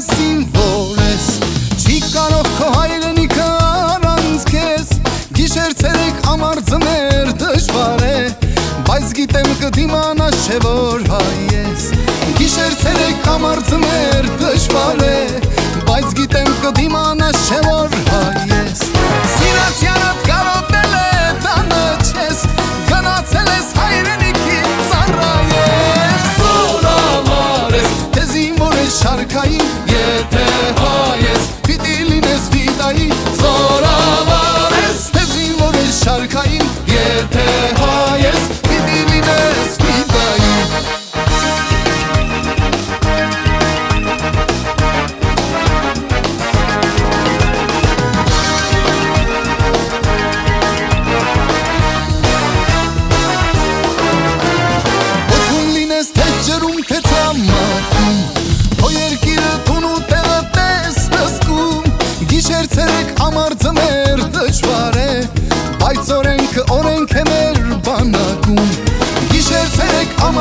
ես, զինվոր ես Չի կարող քո հայրենիքը առանց քեզ Գիշեր ցերեկ ամար ձմեր դժվար է Բայց գիտեմ կդիմանաս չէ որ հայ ես Գիշեր ցերեկ ամար ձմեր դժվար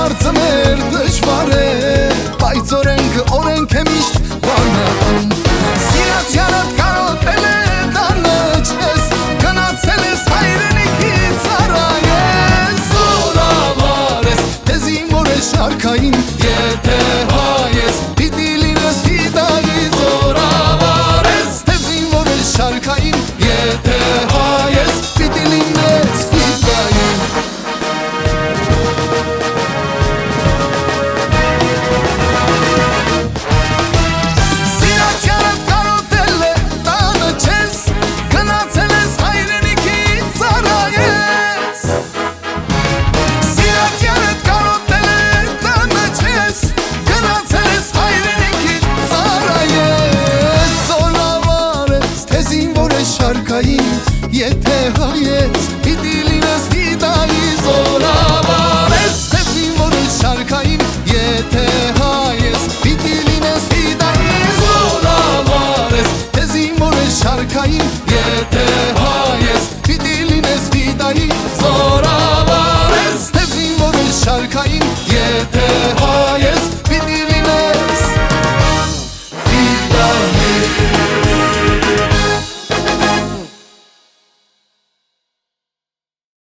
artımır düşman bore şarkayı yete hayet Bir dilin az vidayı